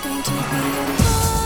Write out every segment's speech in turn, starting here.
It's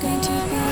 going to be